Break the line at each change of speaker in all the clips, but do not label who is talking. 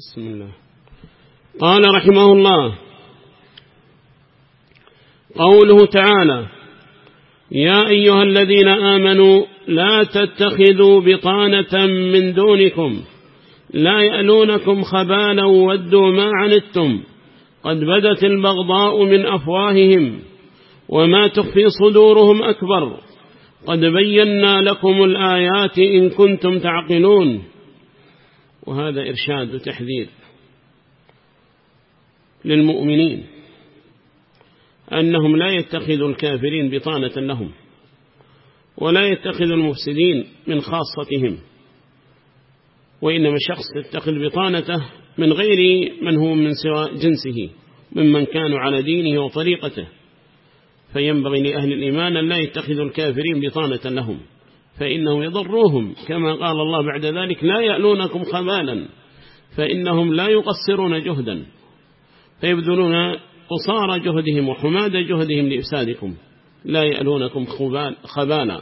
بسم الله. قال رحمه الله قوله تعالى يا أيها الذين آمنوا لا تتخذوا بطانة من دونكم لا يألونكم خبالا ودوا ما عنتم قد بدت البغضاء من أفواههم وما تخفي صدورهم أكبر قد بينا لكم الآيات إن كنتم تعقلون. وهذا إرشاد وتحذير للمؤمنين أنهم لا يتخذوا الكافرين بطانة لهم ولا يتخذ المفسدين من خاصتهم وإنما شخص يتخذ بطانته من غير من هو من سوى جنسه ممن كانوا على دينه وطريقته فينبغي لأهل الإيمان أن لا يتخذوا الكافرين بطانة لهم فإنه يضروهم. كما قال الله بعد ذلك لا يألونكم خبالا فإنهم لا يقصرون جهدا. فيبذلون قصار جهدهم وحماد جهدهم لإفسادكم. لا يألونكم خبالا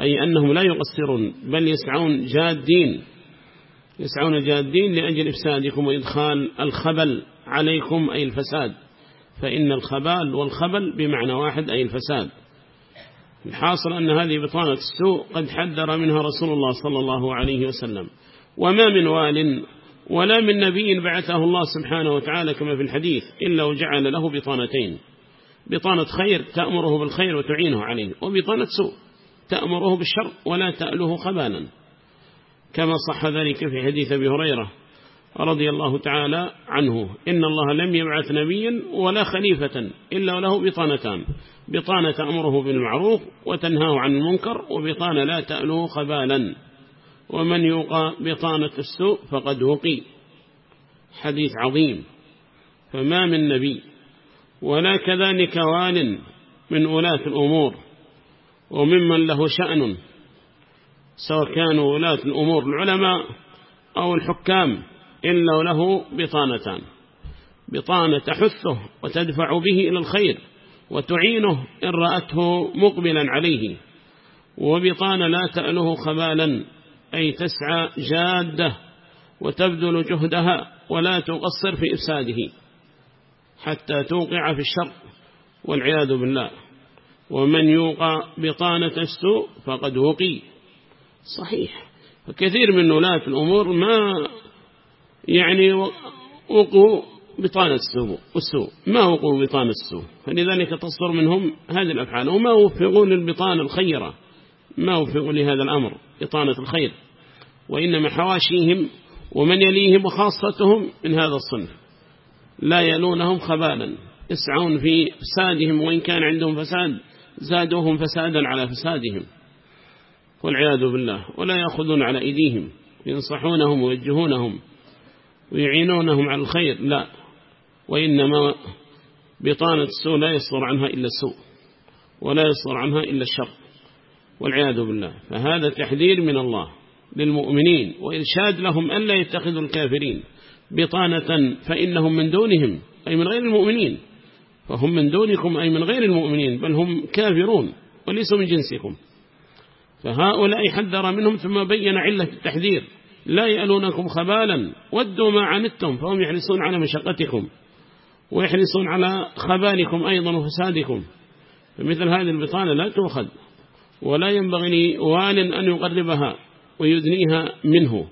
أي أنهم لا يقصرون بل يسعون جادين. يسعون جادين لأجل إفسادكم وإدخال الخبل عليكم أي الفساد. فإن الخبال والخبل بمعنى واحد أي الفساد. الحاصل أن هذه بطانة السوء قد حذر منها رسول الله صلى الله عليه وسلم. وما من وال ولا من نبي بعثه الله سبحانه وتعالى كما في الحديث إلا وجعل له بطانتين. بطانة خير تأمره بالخير وتعينه عليه وبطانة سوء تأمره بالشر ولا تأله خبالا. كما صح ذلك في حديث أبي هريرة رضي الله تعالى عنه. إن الله لم يبعث نبيا ولا خليفة إلا له بطانتان. بطانة تأمره بالمعروف وتنهاه عن المنكر وبطانة لا تأله خبالا. ومن يوقى بطانة السوء فقد وقي. حديث عظيم. فما من نبي ولا كذلك وال من ولاة الأمور. وممن له شأن سواء كانوا ولاة الأمور العلماء أو الحكام. إلا له بطانتان. بطانة تحثه وتدفع به إلى الخير وتعينه إن رأته مقبلا عليه. وبطانة لا تأله خبالا أي تسعى جادة وتبذل جهدها ولا تقصر في إفساده حتى توقع في الشر والعياذ بالله. ومن يوقع بطانة السوء فقد وقي. صحيح. فكثير من ولاة الأمور ما يعني وقوا بطانة السوء ما وقوا بطانة السوء؟ فلذلك تصدر منهم هذه الأفعال. وما وفقوا للبطانة الخيرة ما وفقوا لهذا الأمر بطانة الخير. وإنما حواشيهم ومن يليهم وخاصتهم من هذا الصنف. لا يلونهم خبالا. يسعون في فسادهم وإن كان عندهم فساد زادوهم فسادا على فسادهم. والعياذ بالله. ولا يأخذون على أيديهم. ينصحونهم ويوجهونهم. ويعينونهم على الخير لا. وإنما بطانة السوء لا يصدر عنها إلا السوء ولا يصدر عنها إلا الشر والعياذ بالله. فهذا تحذير من الله للمؤمنين وإرشاد لهم ألا يتخذوا الكافرين بطانة فإنهم من دونهم أي من غير المؤمنين. فهم من دونكم أي من غير المؤمنين بل هم كافرون وليسوا من جنسكم. فهؤلاء حذر منهم ثم بين علة التحذير. لا يألونكم خبالا ودوا ما عنتم فهم يحرصون على مشقتكم ويحرصون على خبالكم أيضا وفسادكم. فمثل هذه البطانة لا تؤخذ ولا ينبغي لوال أن يقربها ويدنيها منه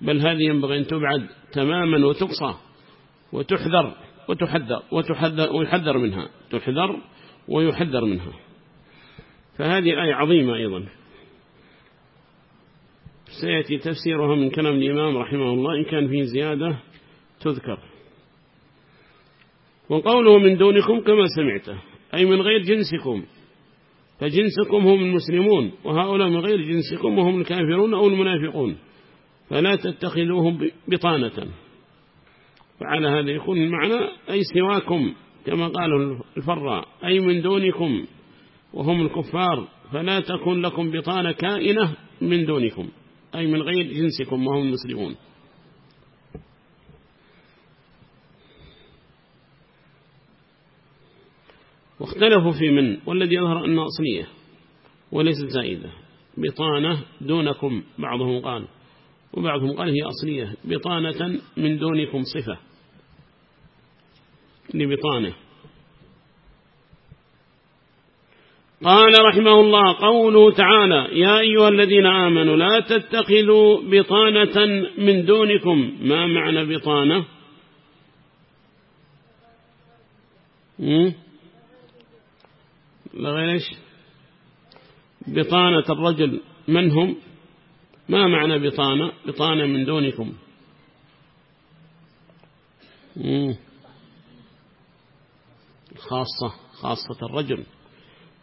بل هذه ينبغي أن تبعد تماما وتقصى وتحذر وتحذر وتحذر ويحذر منها تحذر ويحذر منها. فهذه آية عظيمة أيضا. سيأتي تفسيرها من كلام الإمام رحمه الله إن كان فيه زيادة تذكر. وقوله من دونكم كما سمعته أي من غير جنسكم فجنسكم هم المسلمون وهؤلاء من غير جنسكم وهم الكافرون أو المنافقون فلا تتخذوهم بطانة. فعلى هذا يكون المعنى أي سواكم كما قال الفراء أي من دونكم وهم الكفار فلا تكون لكم بطانة كائنة من دونكم. أي من غير جنسكم وهم المسلمون واختلفوا في من؟ والذي يظهر أنه أصلية وليست زائدة. بطانة دونكم بعضهم قال. وبعضهم قال هي أصلية. بطانة من دونكم صفة. لبطانة. قال رحمه الله قوله تعالى يا أيها الذين آمنوا لا تتخذوا بطانة من دونكم. ما معنى بطانة؟ بطانة الرجل. من هم؟ ما معنى بطانة؟ بطانة من دونكم. خاصة خاصة الرجل.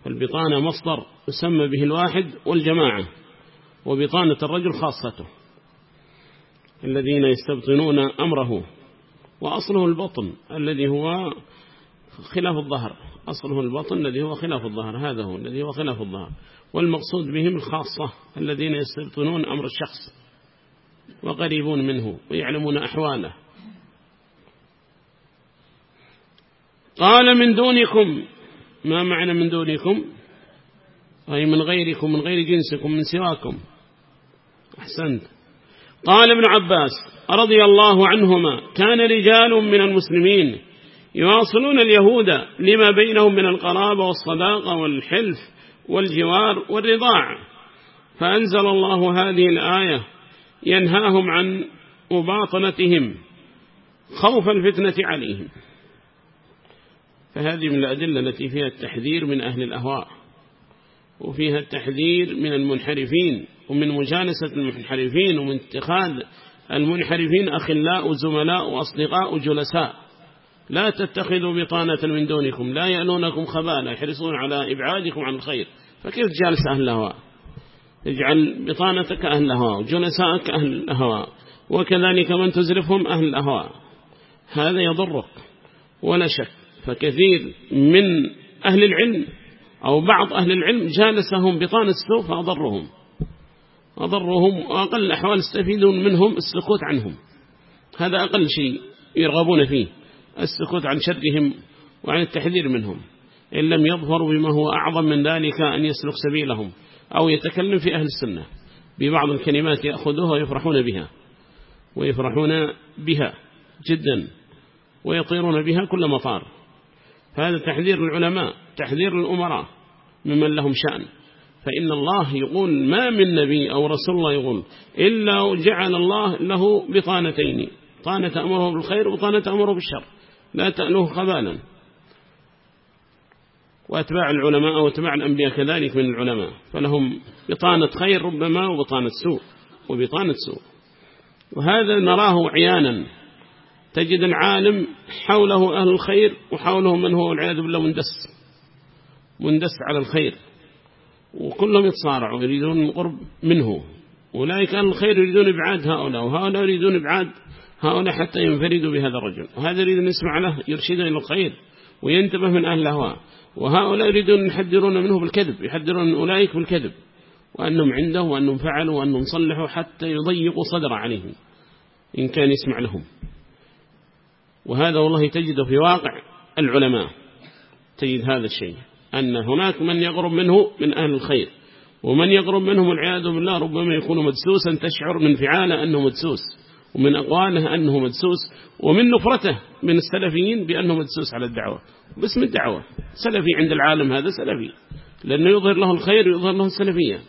فالبطانة مصدر يسمى به الواحد والجماعة وبطانة الرجل خاصته الذين يستبطنون أمره وأصله البطن الذي هو خلاف الظهر أصله البطن الذي هو خلاف الظهر هذا هو الذي هو خلاف الظهر والمقصود بهم الخاصة الذين يستبطنون أمر الشخص وقريبون منه ويعلمون أحواله. قال من دونكم ما معنى من دونكم؟ أي من غيركم من غير جنسكم من سواكم. أحسنت. قال ابن عباس رضي الله عنهما كان رجال من المسلمين يواصلون اليهود لما بينهم من القرابة والصداقة والحلف والجوار والرضاع. فأنزل الله هذه الآية ينهاهم عن مباطنتهم خوف الفتنة عليهم. فهذه من الأدلة التي فيها التحذير من أهل الأهواء وفيها التحذير من المنحرفين ومن مجالسة المنحرفين ومن اتخاذ المنحرفين أخلاء وزملاء وأصدقاء وجلساء لا تتخذوا بطانة من دونكم لا يألونكم خبالا يحرصون على إبعادكم عن الخير. فكيف تجالس أهل الهواء اجعل بطانتك أهل الهواء وجلسائك أهل الهواء وكذلك من تزرفهم أهل الأهواء. هذا يضرك ولا شك. فكثير من أهل العلم أو بعض أهل العلم جالسهم بطانة السوء فأضرهم. أضرهم وأقل الأحوال استفيدون منهم السكوت عنهم. هذا أقل شيء يرغبون فيه السكوت عن شرهم وعن التحذير منهم. إن لم يظهروا بما هو أعظم من ذلك أن يسلك سبيلهم أو يتكلم في أهل السنة. ببعض الكلمات يأخذوها ويفرحون بها ويفرحون بها جدا ويطيرون بها كل مطار. هذا تحذير العلماء تحذير الأمراء ممن لهم شأن. فإن الله يقول ما من نبي أو رسول الله يقول إلا جعل الله له بطانتين طانة أمره بالخير وطانة أمره بالشر. لا تألوه خبالا. وأتباع العلماء وأتباع الأنبياء كذلك من العلماء. فلهم بطانة خير ربما وبطانة سوء وبطانة سوء. وهذا نراه عيانا. تجد العالم حوله أهل الخير وحوله من هو والعياذ بالله مندس. مندس على الخير. وكلهم يتصارعوا يريدون القرب منه. أولئك أهل الخير يريدون إبعاد هؤلاء وهؤلاء يريدون إبعاد هؤلاء حتى ينفردوا بهذا الرجل. وهذا يريد أن يسمع له يرشده إلى الخير وينتبه من أهل الهواء وهؤلاء يريدون يحذرون منه بالكذب يحذرون أولئك بالكذب. وأنهم عنده وأنهم فعلوا وأنهم صلحوا حتى يضيقوا صدر عليهم إن كان يسمع لهم. وهذا والله تجد في واقع العلماء. تجد هذا الشيء أن هناك من يقرب منه من أهل الخير ومن يقرب منهم العياذ بالله ربما يكون مدسوسا تشعر من فعاله أنه مدسوس ومن أقواله أنه مدسوس ومن نفرته من السلفيين بأنه مدسوس على الدعوة. باسم الدعوة سلفي عند العالم هذا سلفي لأنه يظهر له الخير ويظهر له السلفية.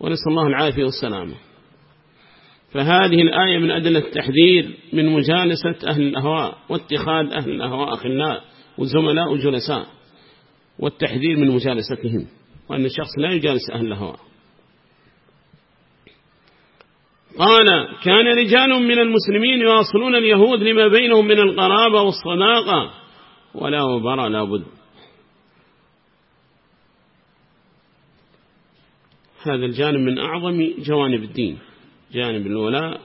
ونسأل الله العافية والسلامة. فهذه الآية من أدلة التحذير من مجالسة أهل الأهواء واتخاذ أهل الأهواء أخلاء وزملاء وجلساء والتحذير من مجالستهم وأن الشخص لا يجالس أهل الهواء قال كان رجال من المسلمين يواصلون اليهود لما بينهم من القرابة والصداقة ولا وبرى لا بد. هذا الجانب من أعظم جوانب الدين. جانب الولاء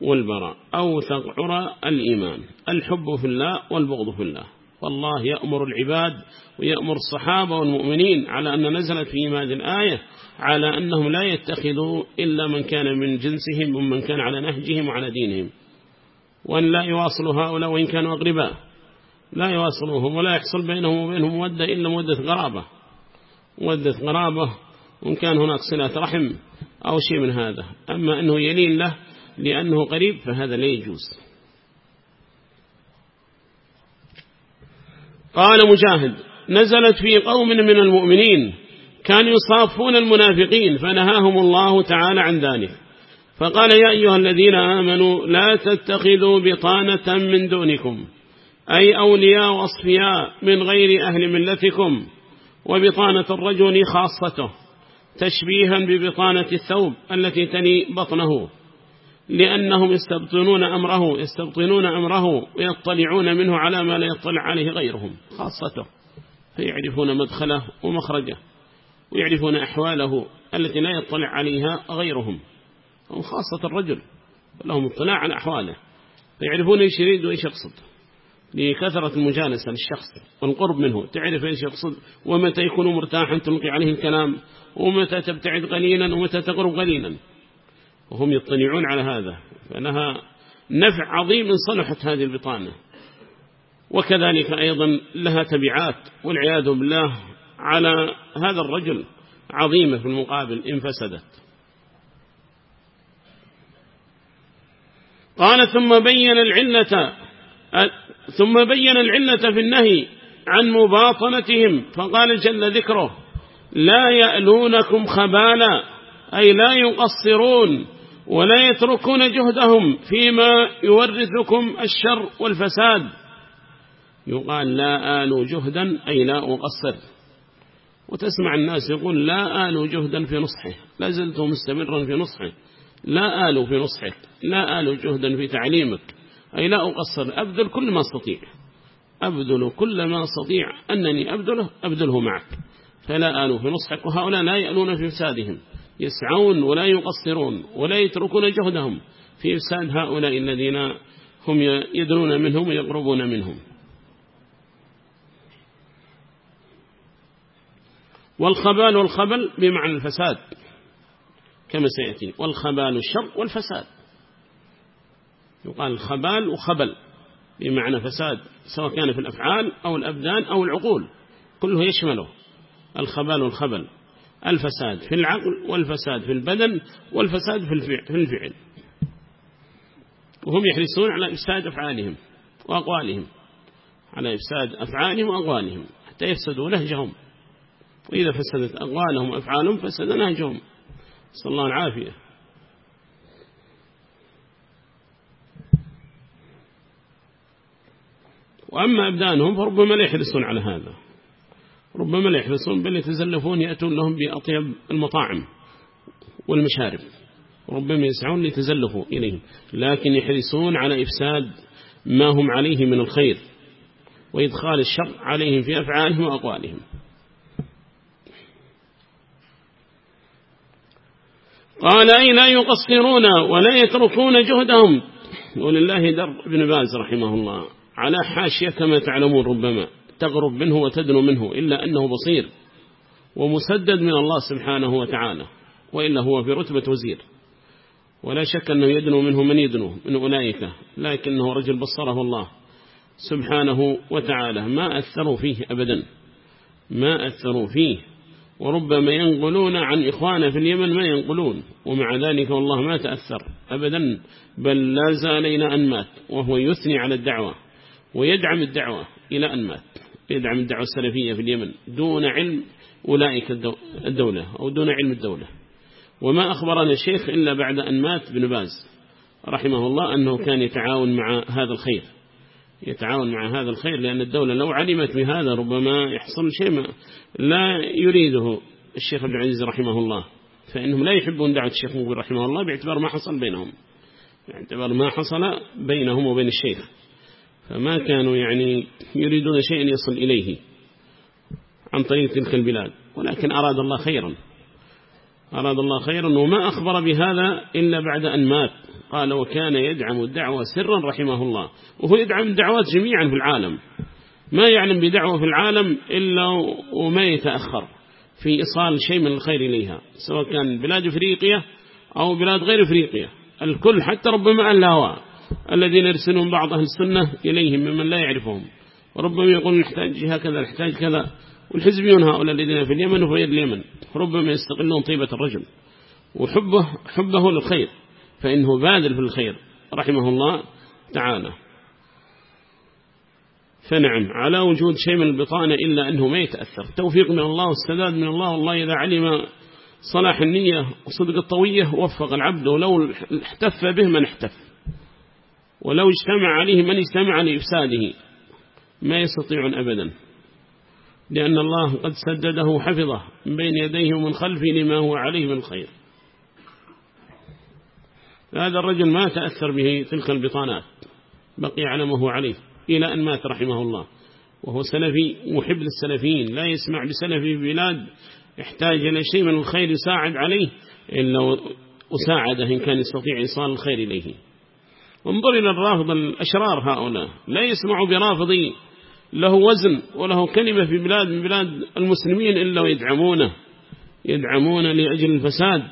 والبراء أوثق عرى الإيمان. الحب في الله والبغض في الله. فالله يأمر العباد ويأمر الصحابة والمؤمنين على أن نزلت في هذه الآية على أنهم لا يتخذوا إلا من كان من جنسهم ومن كان على نهجهم وعلى دينهم. وأن لا يواصلوا هؤلاء وإن كانوا أغرباء لا يواصلوهم ولا يحصل بينهم وبينهم مودة إلا مودة غرابة. مودة غرابة وإن كان هناك صلة رحم. أو شيء من هذا. أما أنه يلين له لأنه قريب فهذا لا يجوز. قال مجاهد نزلت في قوم من المؤمنين كانوا يصافون المنافقين فنهاهم الله تعالى عن ذلك. فقال يا أيها الذين آمنوا لا تتخذوا بطانة من دونكم أي أولياء وأصفياء من غير أهل ملتكم وبطانة الرجل خاصته. تشبيها ببطانة الثوب التي تني بطنه لأنهم يستبطنون أمره يستبطنون أمره ويطلعون منه على ما لا يطلع عليه غيرهم خاصته فيعرفون مدخله ومخرجه ويعرفون أحواله التي لا يطلع عليها غيرهم هم خاصة الرجل لهم اطلاع على أحواله فيعرفون إيش يريد وإيش يقصد. لكثرة المجالسة للشخص والقرب منه تعرف إيش يقصد ومتى يكون مرتاحا تلقي عليه الكلام ومتى تبتعد قليلا ومتى تقرب قليلا. وهم يطلعون على هذا فلها نفع عظيم إن صلحت هذه البطانة. وكذلك أيضا لها تبعات والعياذ بالله على هذا الرجل عظيمة في المقابل إن فسدت. قال ثم بين العلة ثم بين العلة في النهي عن مباطنتهم فقال جل ذكره لا يألونكم خبالا أي لا يقصرون ولا يتركون جهدهم فيما يورثكم الشر والفساد. يقال لا آل جهدا أي لا أقصر. وتسمع الناس يقول لا آل جهدا في نصحه. لا زلت مستمرا في نصحه. لا آل في نصحك لا آل جهدا في تعليمك. أي لا أقصر أبذل كل ما أستطيع. أبذل كل ما أستطيع. أنني أبذله أبذله معك. فلا آل في نصحك. وهؤلاء لا يألون في فسادهم يسعون ولا يقصرون ولا يتركون جهدهم. في إفساد هؤلاء الذين هم يدنون منهم ويقربون منهم. والخبال والخبل بمعنى الفساد. كما سيأتي. والخبال الشر والفساد. يقال خبال وخبل بمعنى فساد سواء كان في الأفعال أو الأبدان أو العقول كله يشمله الخبال والخبل الفساد في العقل والفساد في البدن والفساد في الفعل وهم يحرصون على إفساد أفعالهم وأقوالهم على إفساد أفعالهم وأقوالهم حتى يفسدوا نهجهم. وإذا فسدت أقوالهم وأفعالهم فسد نهجهم. صلى الله العافية. وأما أبدانهم فربما لا يحرصون على هذا. ربما لا يحرصون بل يتزلفون يأتون لهم بأطيب المطاعم والمشارب. ربما يسعون ليتزلفوا إليهم لكن يحرصون على إفساد ما هم عليه من الخير وإدخال الشر عليهم في أفعالهم وأقوالهم. قال أي لا يقصرون ولا يتركون جهدهم. ولله در ابن باز رحمه الله. على حاشية كما تعلمون ربما تغرب منه وتدنو منه إلا أنه بصير ومسدد من الله سبحانه وتعالى وإلا هو في رتبة وزير. ولا شك أنه يدنو منه من يدنو من أولئك لكنه رجل بصره الله سبحانه وتعالى. ما أثروا فيه أبدا ما أثروا فيه. وربما ينقلون عن إخوانه في اليمن ما ينقلون. ومع ذلك والله ما تأثر أبدا بل لا زالين أن مات وهو يثني على الدعوة. ويدعم الدعوة إلى أن مات. يدعم الدعوة السلفية في اليمن دون علم أولئك الدولة أو دون علم الدولة. وما أخبرنا الشيخ إلا بعد أن مات بن باز رحمه الله أنه كان يتعاون مع هذا الخير. يتعاون مع هذا الخير لأن الدولة لو علمت بهذا ربما يحصل شيء لا يريده الشيخ عبد العزيز رحمه الله. فإنهم لا يحبون دعوة الشيخ مقبل رحمه الله باعتبار ما حصل بينهم. باعتبار ما حصل بينهم وبين الشيخ. فما كانوا يعني يريدون شيئا يصل إليه عن طريق تلك البلاد ولكن أراد الله خيرا. أراد الله خيرا وما أخبر بهذا إلا بعد أن مات. قال وكان يدعم الدعوة سرا رحمه الله. وهو يدعم الدعوات جميعا في العالم. ما يعلم بدعوة في العالم إلا وما يتأخر في إيصال شيء من الخير إليها سواء كان بلاد إفريقيا أو بلاد غير إفريقيا الكل حتى ربما الهواء الذين يرسلون بعض أهل السنة إليهم ممن لا يعرفهم. وربما يقول نحتاج هكذا نحتاج كذا. والحزبيون هؤلاء الذين في اليمن وفي اليمن ربما يستقلون طيبة الرجل. وحبه حبه للخير فإنه بادل في الخير رحمه الله تعالى. فنعم على وجود شيء من البطانة إلا أنه ما يتأثر. توفيق من الله واستداد من الله والله إذا علم صلاح النية وصدق الطوية وفق العبد ولو احتف به من احتف. ولو اجتمع عليه من اجتمع لإفساده ما يستطيع أبدا. لأن الله قد سدده حفظه من بين يديه ومن خلفه لما هو عليه من الخير هذا الرجل ما تأثر به تلك البطانات بقي على ما هو عليه إلى أن مات رحمه الله. وهو سلفي محب للسلفيين لا يسمع بسلفي في بلاد يحتاج إلى شيء من الخير يساعد عليه إلا أساعده إن كان يستطيع إيصال الخير إليه. انظر إلى الرافض الأشرار هؤلاء لا يسمع برافضي له وزن وله كلمة في بلاد من بلاد المسلمين إلا ويدعمونه يدعمون لأجل الفساد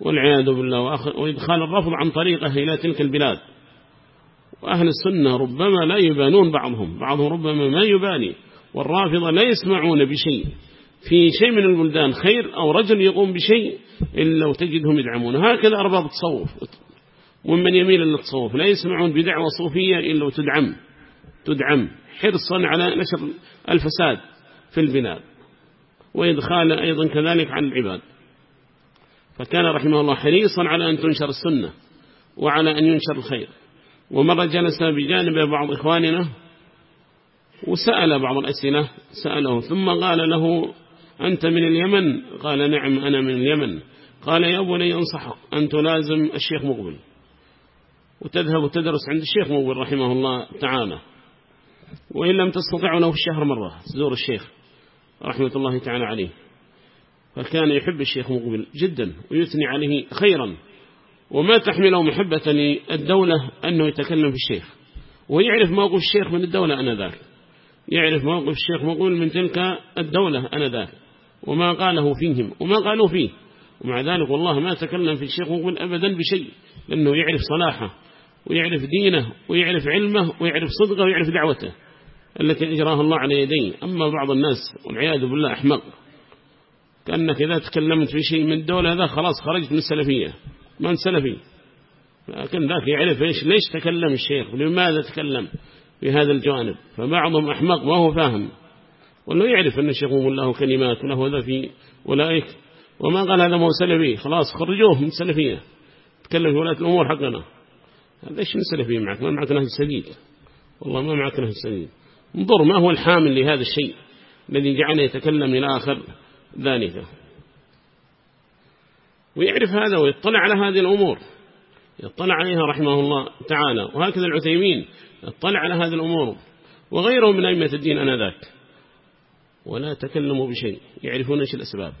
والعياذ بالله وإدخال الرفض عن طريقه إلى تلك البلاد. وأهل السنة ربما لا يبانون بعضهم بعضهم ربما ما يباني والرافضة لا يسمعون بشيء. في شيء من البلدان خير أو رجل يقوم بشيء إلا وتجدهم يدعمون هكذا أرباب التصوف. ومن يميل للتصوف لا يسمعون بدعوة صوفية إلا وتدعم. تدعم. حرصا على نشر الفساد في البلاد. وإدخال أيضا كذلك عن العباد. فكان رحمه الله حريصا على أن تنشر السنة وعلى أن ينشر الخير. ومرة جلس بجانب بعض إخواننا وسأل بعض الأسئلة سأله. ثم قال له أنت من اليمن؟ قال نعم أنا من اليمن. قال يا بني أنصحك أن تلازم الشيخ مقبل. وتذهب وتدرس عند الشيخ مقبل رحمه الله تعالى. وإن لم تستطع له الشهر مرة تزور الشيخ رحمة الله تعالى عليه. فكان يحب الشيخ مقبل جدا ويثني عليه خيرا. وما تحمله محبة للدولة أنه يتكلم في الشيخ. ويعرف موقف الشيخ من الدولة أنا ذاك يعرف موقف الشيخ مقبل من تلك الدولة أنا ذاك وما قاله فيهم وما قالوا فيه. ومع ذلك والله ما تكلم في الشيخ مقبل أبدا بشيء لأنه يعرف صلاحه. ويعرف دينه ويعرف علمه ويعرف صدقه ويعرف دعوته. التي أجراها الله على يديه. أما بعض الناس والعياذ بالله أحمق. كأنك إذا تكلمت في شيء من الدولة هذا خلاص خرجت من السلفية. من سلفي. لكن ذاك يعرف إيش ليش تكلم الشيخ؟ ولماذا تكلم؟ في هذا الجانب فبعضهم أحمق ما هو فاهم. وأنه يعرف أن الشيخ له كلمات وله هذا في أولئك. وما قال هذا مو سلفي. خلاص خرجوه من السلفية. تكلم في ولاة الأمور حقنا. هذا إيش من سلفي معك؟ ما معك نهج سبيل والله ما معك نهج سبيل انظر ما هو الحامل لهذا الشيء الذي جعله يتكلم إلى آخر ذلك. ويعرف هذا ويطلع على هذه الأمور. يطلع عليها رحمه الله تعالى. وهكذا العثيمين يطلع على هذه الأمور. وغيرهم من أئمة الدين أنذاك. ولا تكلموا بشيء. يعرفون إيش الأسباب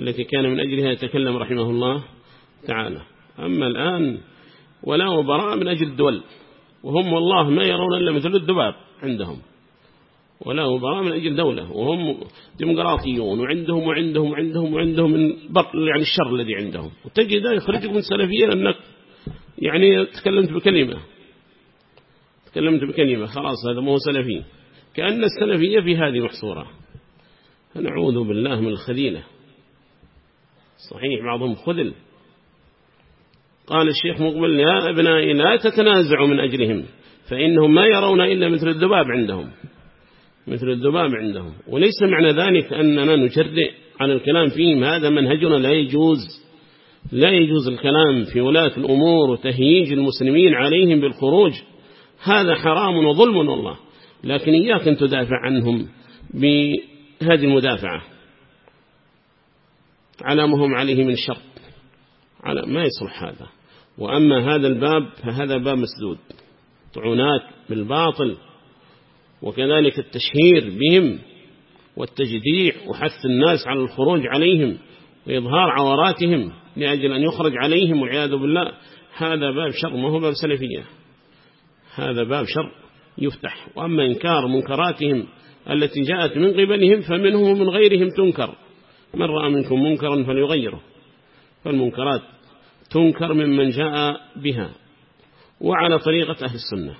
التي كان من أجلها يتكلم رحمه الله تعالى. أما الآن ولا وبراء من أجل الدول. وهم والله ما يرون إلا مثل الدباب عندهم. ولا وبراء من أجل دولة. وهم ديمقراطيون. وعندهم وعندهم وعندهم وعندهم من بطل يعني الشر الذي عندهم. وتجد يخرجك من سلفية لأنك يعني تكلمت بكلمة. تكلمت بكلمة. خلاص هذا ما هو سلفي. كأن السلفية في هذه محصورة. فنعوذ بالله من الخذيلة. صحيح بعضهم خذل. قال الشيخ مقبل يا أبنائي لا تتنازعوا من أجلهم فإنهم ما يرون إلا مثل الذباب عندهم مثل الذباب عندهم. وليس معنى ذلك أننا نجرئ على الكلام فيهم هذا منهجنا لا يجوز لا يجوز الكلام في ولاة الأمور وتهييج المسلمين عليهم بالخروج هذا حرام وظلم والله. لكن إياك أن تدافع عنهم بهذه المدافعة. على ما هم عليه من شر. على ما يصلح هذا. وأما هذا الباب فهذا باب مسدود. طعونات بالباطل وكذلك التشهير بهم والتجديع وحث الناس على الخروج عليهم وإظهار عوراتهم لأجل أن يخرج عليهم والعياذ بالله هذا باب شر ما هو باب سلفية. هذا باب شر يفتح. وأما إنكار منكراتهم التي جاءت من قبلهم فمنهم ومن غيرهم تنكر. من رأى منكم منكرا فليغيره. فالمنكرات تنكر ممن جاء بها وعلى طريقة أهل السنة.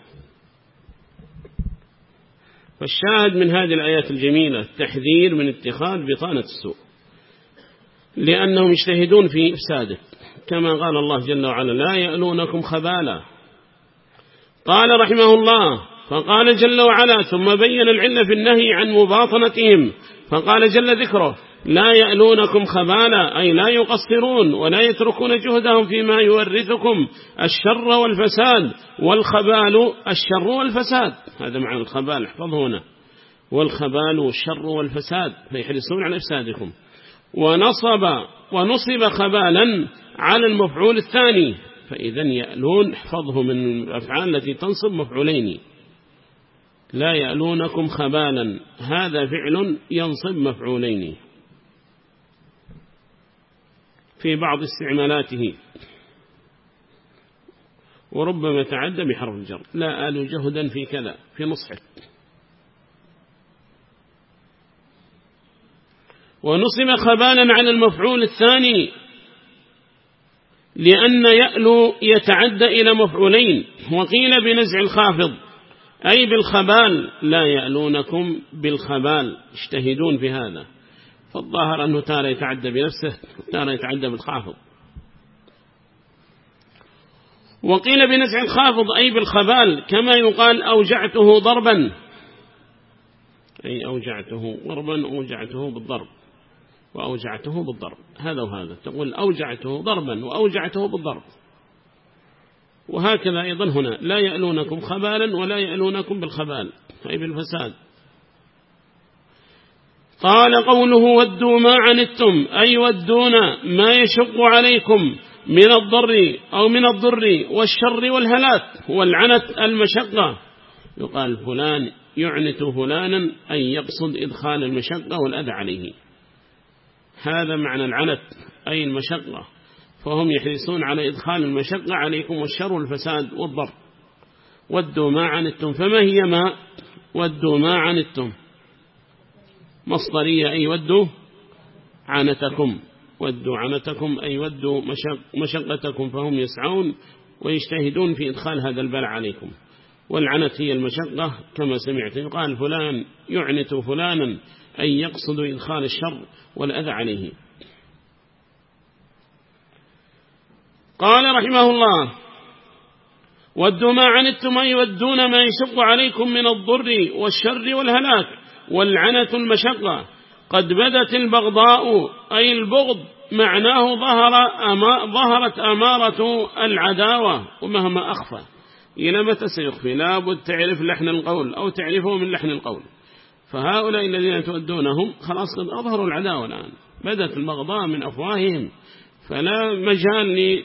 فالشاهد من هذه الآيات الجميلة التحذير من اتخاذ بطانة السوء لأنهم يجتهدون في إفساده كما قال الله جل وعلا لا يألونكم خبالا قال رحمه الله فقال جل وعلا ثم بين العلة في النهي عن مباطنتهم فقال جل ذكره لا يألونكم خبالا أي لا يقصرون ولا يتركون جهدهم فيما يورثكم الشر والفساد والخبال الشر والفساد. هذا معنى الخبال احفظه هنا. والخبال والشر والفساد فيحرصون على إفسادكم. ونصب ونصب خبالا على المفعول الثاني فإذا يألون احفظه من الأفعال التي تنصب مفعولين. لا يألونكم خبالا هذا فعل ينصب مفعولين. في بعض استعمالاته. وربما تعدى بحرف الجر. لا آل جهدا في كذا في نصحك ونصب خبالا على المفعول الثاني لأن يألو يتعدى إلى مفعولين. وقيل بنزع الخافض أي بالخبال. لا يألونكم بالخبال. اجتهدون في هذا. فالظاهر أنه تارى يتعدى بنفسه تارى يتعدى بالخافض. وقيل بنزع الخافض أي بالخبال كما يقال أوجعته ضربا. أي أوجعته ضربا أوجعته بالضرب. وأوجعته بالضرب. هذا وهذا. تقول أوجعته ضربا وأوجعته بالضرب. وهكذا أيضا هنا. لا يألونكم خبالا ولا يألونكم بالخبال. أي بالفساد. قال قوله ودوا ما عنتم أي ودون ما يشق عليكم من الضر أو من الضر والشر والهلاك والعنت المشقة. يقال فلان يعنت فلانا أن يقصد إدخال المشقة والأذى عليه. هذا معنى العنت أي المشقة. فهم يحرصون على إدخال المشقة عليكم والشر والفساد والضر. ودوا ما عنتم فما هي ما؟ ودوا ما عنتم مصدرية أي ودوا عنتكم ودوا عنتكم أي ودوا مشقتكم فهم يسعون ويجتهدون في إدخال هذا البلع عليكم. والعنت هي المشقة كما سمعت يقال فلان يعنت فلانا أي يقصد إدخال الشر والأذى عليه. قال رحمه الله ودوا ما عنتم أي ودون ما يشق عليكم من الضر والشر والهلاك والعنة المشقة. قد بدت البغضاء أي البغض معناه ظهر أما ظهرت أمارة العداوة ومهما أخفى. إلى متى سيخفي؟ لابد تعرف لحن القول أو تعرفه من لحن القول. فهؤلاء الذين تودونهم خلاص قد أظهروا العداوة الآن. بدت البغضاء من أفواههم. فلا مجال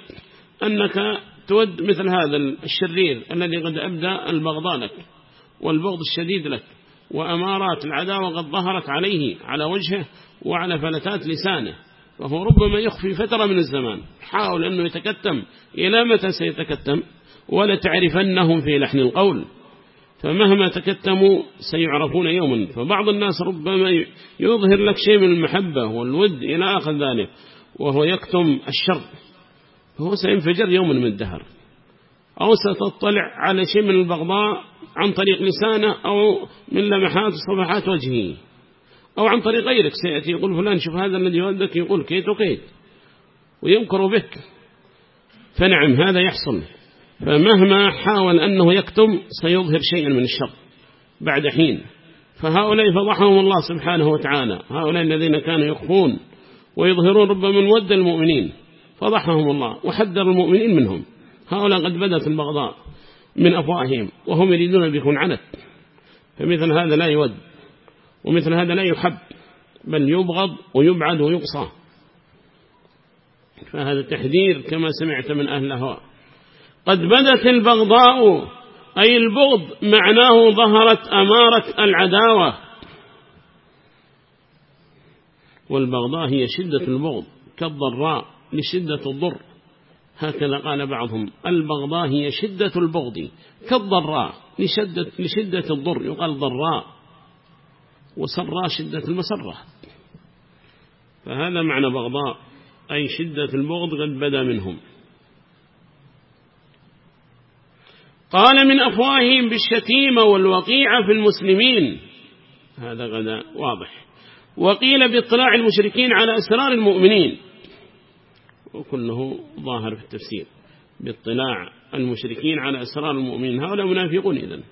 لأنك تود مثل هذا الشرير الذي قد أبدأ البغضاء لك والبغض الشديد لك. وأمارات العداوة قد ظهرت عليه على وجهه وعلى فلتات لسانه وهو ربما يخفي فترة من الزمان. حاول أنه يتكتم إلى متى سيتكتم؟ ولا تعرفنهم في لحن القول. فمهما تكتموا سيعرفون يوما. فبعض الناس ربما يظهر لك شيء من المحبة والود إلى آخر ذلك وهو يكتم الشر. فهو سينفجر يوما من الدهر. أو ستطلع على شيء من البغضاء عن طريق لسانه أو من لمحات صفحات وجهه. أو عن طريق غيرك سيأتي يقول فلان شوف هذا الذي يودك يقول كيت وكيت. وينكر بك فنعم هذا يحصل. فمهما حاول أنه يكتم سيظهر شيئا من الشر. بعد حين. فهؤلاء فضحهم الله سبحانه وتعالى. هؤلاء الذين كانوا يخفون ويظهرون ربما من ود المؤمنين فضحهم الله وحذر المؤمنين منهم. هؤلاء قد بدت البغضاء من أفواههم وهم يريدون أن يكون عنت. فمثل هذا لا يود ومثل هذا لا يحب بل يبغض ويبعد ويقصى. فهذا تحذير كما سمعت من أهل الهواء قد بدت البغضاء أي البغض معناه ظهرت أمارة العداوة. والبغضاء هي شدة البغض كالضراء لشدة الضر. هكذا قال بعضهم. البغضاء هي شدة البغض. كالضراء لشدة, لشدة الضر. يقال ضراء. وسراء شدة المسرة. فهذا معنى بغضاء. أي شدة البغض قد بدا منهم. قال من أفواههم بالشتيمة والوقيعة في المسلمين. هذا غدا واضح. وقيل باطلاع المشركين على أسرار المؤمنين. وكله ظاهر في التفسير باطلاع المشركين على أسرار المؤمنين. هؤلاء منافقون إذن.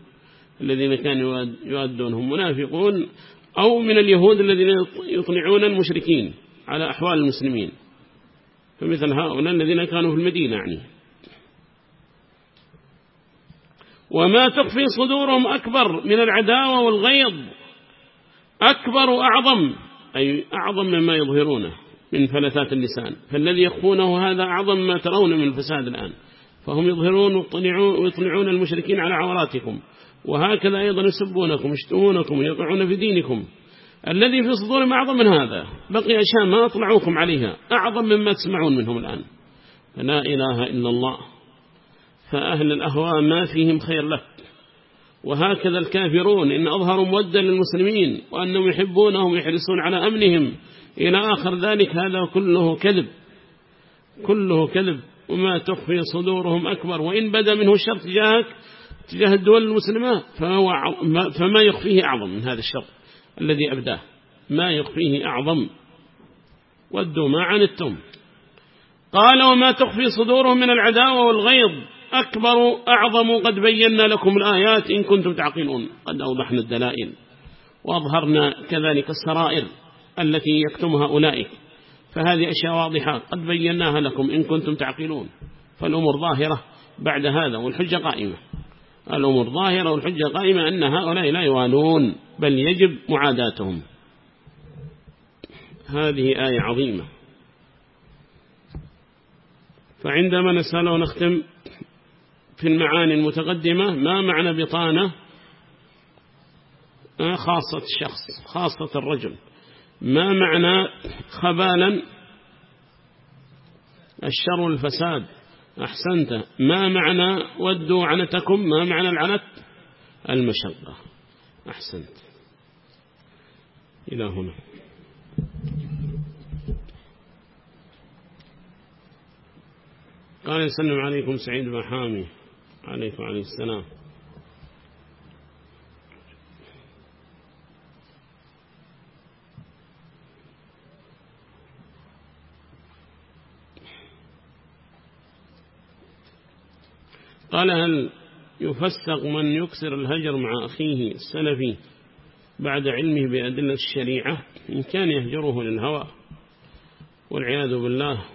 الذين كانوا يؤدونهم منافقون أو من اليهود الذين يطلعون المشركين على أحوال المسلمين. فمثل هؤلاء الذين كانوا في المدينة يعني. وما تخفي صدورهم أكبر من العداوة والغيظ. أكبر وأعظم أي أعظم مما يظهرونه. من فلثات اللسان. فالذي يخفونه هذا أعظم ما ترون من الفساد الآن. فهم يظهرون ويطلعون المشركين على عوراتكم. وهكذا أيضا يسبونكم يشتمونكم ويقعون في دينكم. الذي في صدورهم أعظم من هذا. بقي أشياء ما أطلعوكم عليها. أعظم مما تسمعون منهم الآن. فلا إله إلا الله. فأهل الأهواء ما فيهم خير لك. وهكذا الكافرون إن أظهروا مودة للمسلمين وأنهم يحبونهم ويحرصون على أمنهم إلى آخر ذلك هذا كله كذب كله كذب. وما تخفي صدورهم أكبر. وإن بدا منه الشر تجاهك تجاه الدول المسلمة فما يخفيه أعظم من هذا الشر الذي أبداه. ما يخفيه أعظم. ودوا ما عنتم قال وما تخفي صدورهم من العداوة والغيظ. أكبر أعظم قد بينا لكم الآيات إن كنتم تعقلون. قد أوضحنا الدلائل. وأظهرنا كذلك السرائر. التي يكتمها أولئك. فهذه أشياء واضحة قد بيناها لكم إن كنتم تعقلون. فالأمور ظاهرة بعد هذا والحجة قائمة. الأمور ظاهرة والحجة قائمة أن هؤلاء لا يوالون بل يجب معاداتهم. هذه آية عظيمة. فعندما نسأل ونختم في المعاني المتقدمة ما معنى بطانة؟ خاصة الشخص خاصة الرجل. ما معنى خبالا؟ الشر والفساد. أحسنت. ما معنى ودوا عنتكم؟ ما معنى العنت؟ المشقة. أحسنت. إلى هنا. قال يسلم عليكم سعيد بحامي عليكم عليه السلام. قال هل يفسق من يكسر الهجر مع أخيه السلفي بعد علمه بأدلة الشريعة إن كان يهجره للهوى والعياذ بالله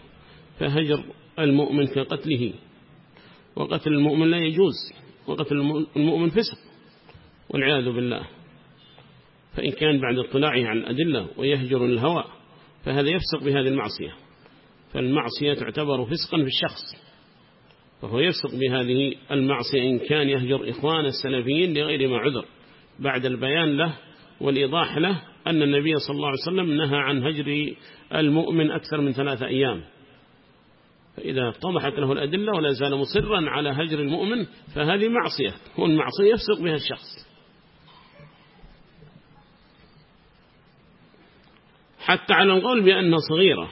فهجر المؤمن كقتله وقتل المؤمن لا يجوز وقتل المؤمن فسق والعياذ بالله فإن كان بعد اطلاعه عن الأدلة ويهجر الهوى فهذا يفسق بهذه المعصية فالمعصية تعتبر فسقا في الشخص فهو يفسق بهذه المعصية إن كان يهجر إخوان السلفيين لغير ما عذر. بعد البيان له والإيضاح له أن النبي صلى الله عليه وسلم نهى عن هجر المؤمن أكثر من ثلاثة أيام. فإذا اتضحت له الأدلة ولا زال مصرا على هجر المؤمن فهذه معصية هو المعصية يفسق بها الشخص. حتى على القول بأنها صغيرة.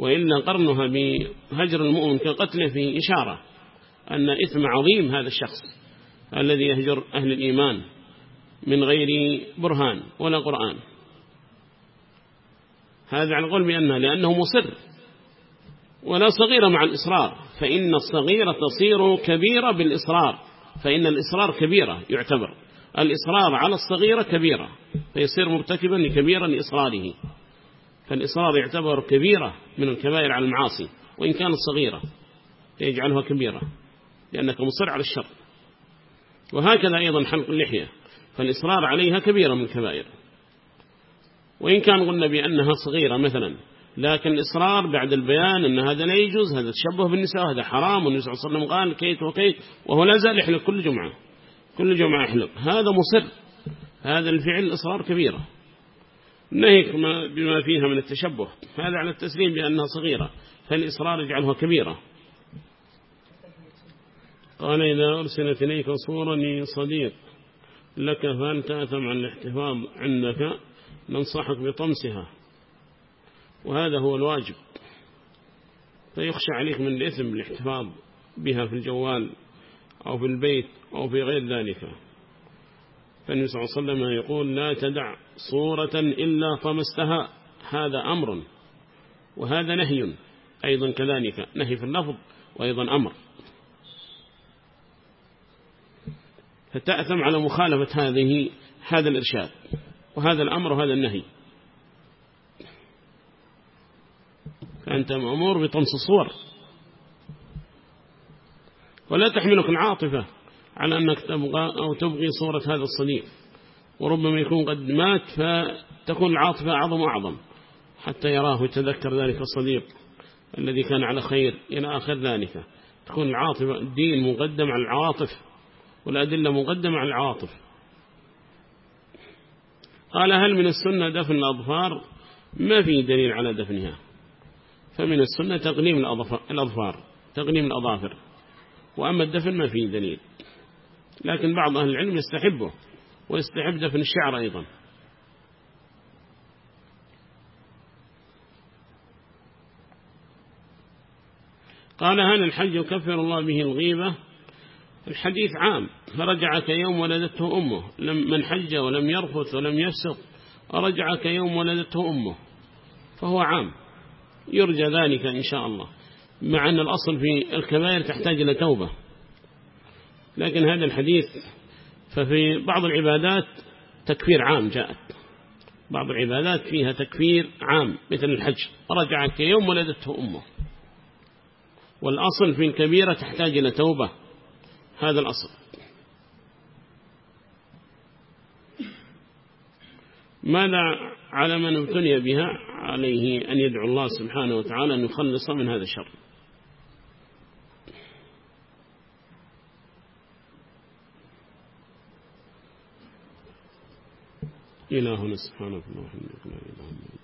وإلا قرنها بهجر المؤمن كقتله في إشارة أن إثم عظيم هذا الشخص الذي يهجر أهل الإيمان من غير برهان ولا قرآن. هذا على القول بأنها لأنه مصر ولا صغيرة مع الإصرار فإن الصغيرة تصير كبيرة بالإصرار فإن الإصرار كبيرة يعتبر الإصرار على الصغيرة كبيرة فيصير مرتكبا لكبيرا لإصراره. فالإصرار يعتبر كبيرة من الكبائر على المعاصي وإن كانت صغيرة يجعلها كبيرة لأنك مصر على الشر. وهكذا أيضا حلق اللحية فالإصرار عليها كبيرة من الكبائر. وإن كان قلنا بأنها صغيرة مثلا لكن الإصرار بعد البيان أن هذا لا يجوز هذا تشبه بالنساء هذا حرام والنبي صلى الله عليه وسلم قال كيت وكيت وهو لا زال يحلق كل جمعة كل جمعة يحلق. هذا مصر هذا الفعل إصرار كبيرة. نهيك بما فيها من التشبه. هذا على التسليم بأنها صغيرة فالإصرار يجعلها كبيرة. قال إذا أرسلت إليك صورا صديق لك فهل تأثم عن الاحتفاظ عندك ننصحك بطمسها. وهذا هو الواجب. فيخشى عليك من الإثم الاحتفاظ بها في الجوال أو في البيت أو في غير ذلك. فالنبي صلى الله عليه وسلم يقول لا تدع صورة إلا طمستها. هذا أمر وهذا نهي أيضا كذلك نهي في اللفظ وأيضا أمر. فتأثم على مخالفة هذه هذا الإرشاد وهذا الأمر وهذا النهي. فأنت مأمور بطمس الصور. ولا تحملك العاطفة. على أنك تبغى أو تبغي صورة هذا الصديق وربما يكون قد مات فتكون العاطفة أعظم وأعظم حتى يراه ويتذكر ذلك الصديق الذي كان على خير. إلى آخر ذلك تكون العاطفة الدين مقدم على العواطف والأدلة مقدمة على العواطف. قال هل من السنة دفن الأظفار؟ ما في دليل على دفنها. فمن السنة تقليم الأظفار تقليم الأظافر. وأما الدفن ما فيه دليل. لكن بعض أهل العلم يستحبه ويستحب دفن الشعر أيضا. قال هل الحج يكفر الله به الغيبة. الحديث عام. فرجع كيوم ولدته أمه. من حج ولم يرفث ولم يفسق ورجع كيوم ولدته أمه. فهو عام. يرجى ذلك إن شاء الله. مع أن الأصل في الكبائر تحتاج إلى توبة. لكن هذا الحديث ففي بعض العبادات تكفير عام جاءت. بعض العبادات فيها تكفير عام مثل الحج. رجع كيوم ولدته أمه. والأصل في الكبيرة تحتاج إلى توبة. هذا الأصل. ماذا على من ابتلي بها؟ عليه أن يدعو الله سبحانه وتعالى أن يخلص من هذا الشر. إلهنا سبحانه وتعالى